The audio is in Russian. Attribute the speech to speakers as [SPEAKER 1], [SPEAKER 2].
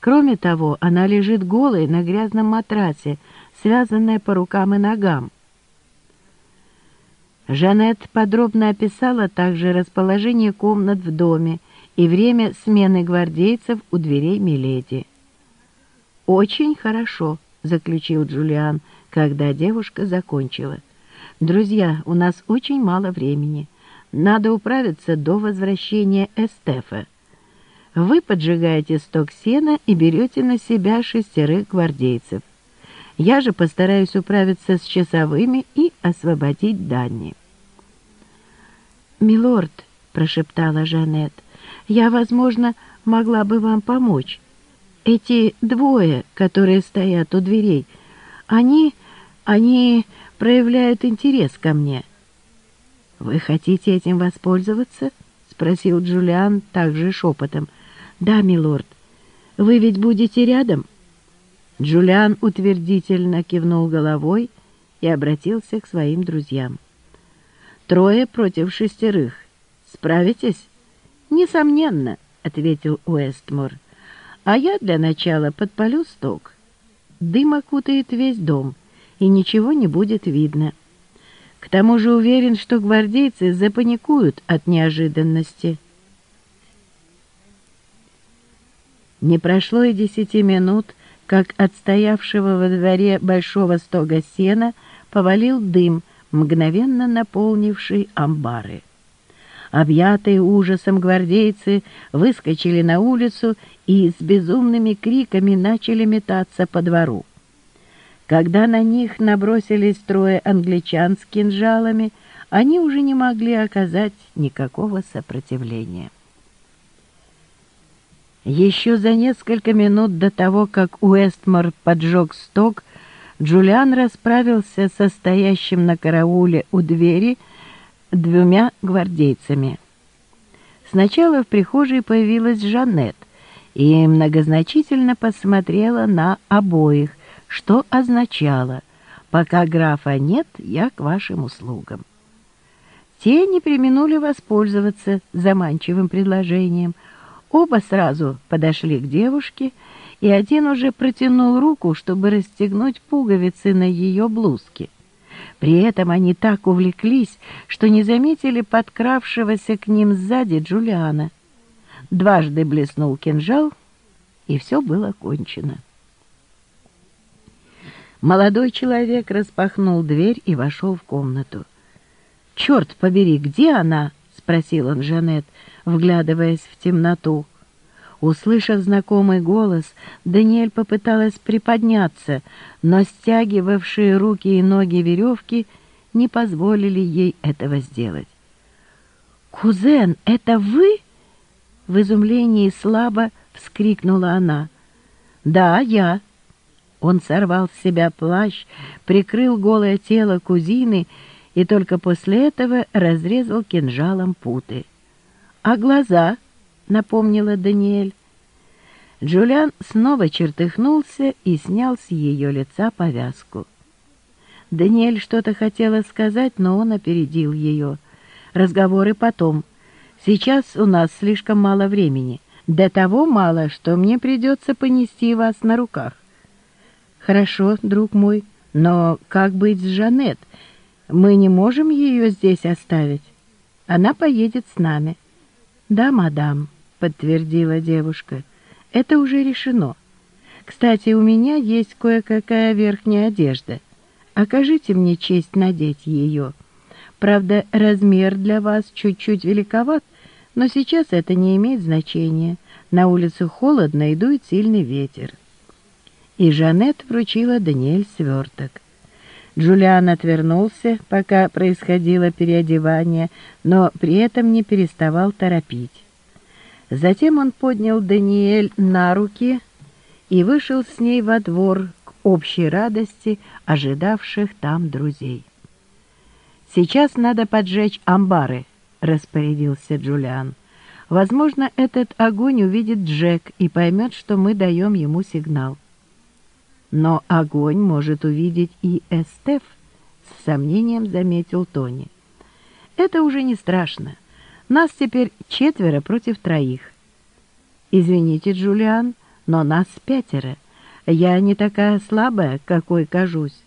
[SPEAKER 1] Кроме того, она лежит голой на грязном матрасе, связанная по рукам и ногам. Жанет подробно описала также расположение комнат в доме и время смены гвардейцев у дверей Миледи. «Очень хорошо», — заключил Джулиан, когда девушка закончила. «Друзья, у нас очень мало времени. Надо управиться до возвращения Эстефа. Вы поджигаете сток сена и берете на себя шестерых гвардейцев. Я же постараюсь управиться с часовыми и освободить Данни. «Милорд», — прошептала Жанет, — «я, возможно, могла бы вам помочь. Эти двое, которые стоят у дверей, они... они проявляют интерес ко мне». «Вы хотите этим воспользоваться?» — спросил Джулиан также шепотом. «Да, милорд. Вы ведь будете рядом?» Джулиан утвердительно кивнул головой и обратился к своим друзьям. «Трое против шестерых. Справитесь?» «Несомненно», — ответил Уэстмор. «А я для начала подпалю сток. Дым окутает весь дом, и ничего не будет видно. К тому же уверен, что гвардейцы запаникуют от неожиданности». Не прошло и десяти минут, как от стоявшего во дворе большого стога сена повалил дым, мгновенно наполнивший амбары. Объятые ужасом гвардейцы выскочили на улицу и с безумными криками начали метаться по двору. Когда на них набросились трое англичан с кинжалами, они уже не могли оказать никакого сопротивления. Еще за несколько минут до того, как Уэстмор поджег сток, Джулиан расправился со стоящим на карауле у двери двумя гвардейцами. Сначала в прихожей появилась Жанет и многозначительно посмотрела на обоих, что означало «пока графа нет, я к вашим услугам». Те не применули воспользоваться заманчивым предложением – Оба сразу подошли к девушке, и один уже протянул руку, чтобы расстегнуть пуговицы на ее блузке. При этом они так увлеклись, что не заметили подкравшегося к ним сзади Джулиана. Дважды блеснул кинжал, и все было кончено. Молодой человек распахнул дверь и вошел в комнату. «Черт побери, где она?» — спросил он Жанет вглядываясь в темноту. Услышав знакомый голос, Даниэль попыталась приподняться, но стягивавшие руки и ноги веревки не позволили ей этого сделать. «Кузен, это вы?» В изумлении слабо вскрикнула она. «Да, я». Он сорвал с себя плащ, прикрыл голое тело кузины и только после этого разрезал кинжалом путы. «А глаза?» — напомнила Даниэль. Джулиан снова чертыхнулся и снял с ее лица повязку. Даниэль что-то хотела сказать, но он опередил ее. «Разговоры потом. Сейчас у нас слишком мало времени. До того мало, что мне придется понести вас на руках». «Хорошо, друг мой, но как быть с Жанет? Мы не можем ее здесь оставить. Она поедет с нами». «Да, мадам», — подтвердила девушка, — «это уже решено. Кстати, у меня есть кое-какая верхняя одежда. Окажите мне честь надеть ее. Правда, размер для вас чуть-чуть великоват, но сейчас это не имеет значения. На улице холодно и дует сильный ветер». И Жанет вручила Даниэль сверток. Джулиан отвернулся, пока происходило переодевание, но при этом не переставал торопить. Затем он поднял Даниэль на руки и вышел с ней во двор к общей радости ожидавших там друзей. «Сейчас надо поджечь амбары», — распорядился Джулиан. «Возможно, этот огонь увидит Джек и поймет, что мы даем ему сигнал». Но огонь может увидеть и Эстеф, с сомнением заметил Тони. Это уже не страшно. Нас теперь четверо против троих. Извините, Джулиан, но нас пятеро. Я не такая слабая, какой кажусь.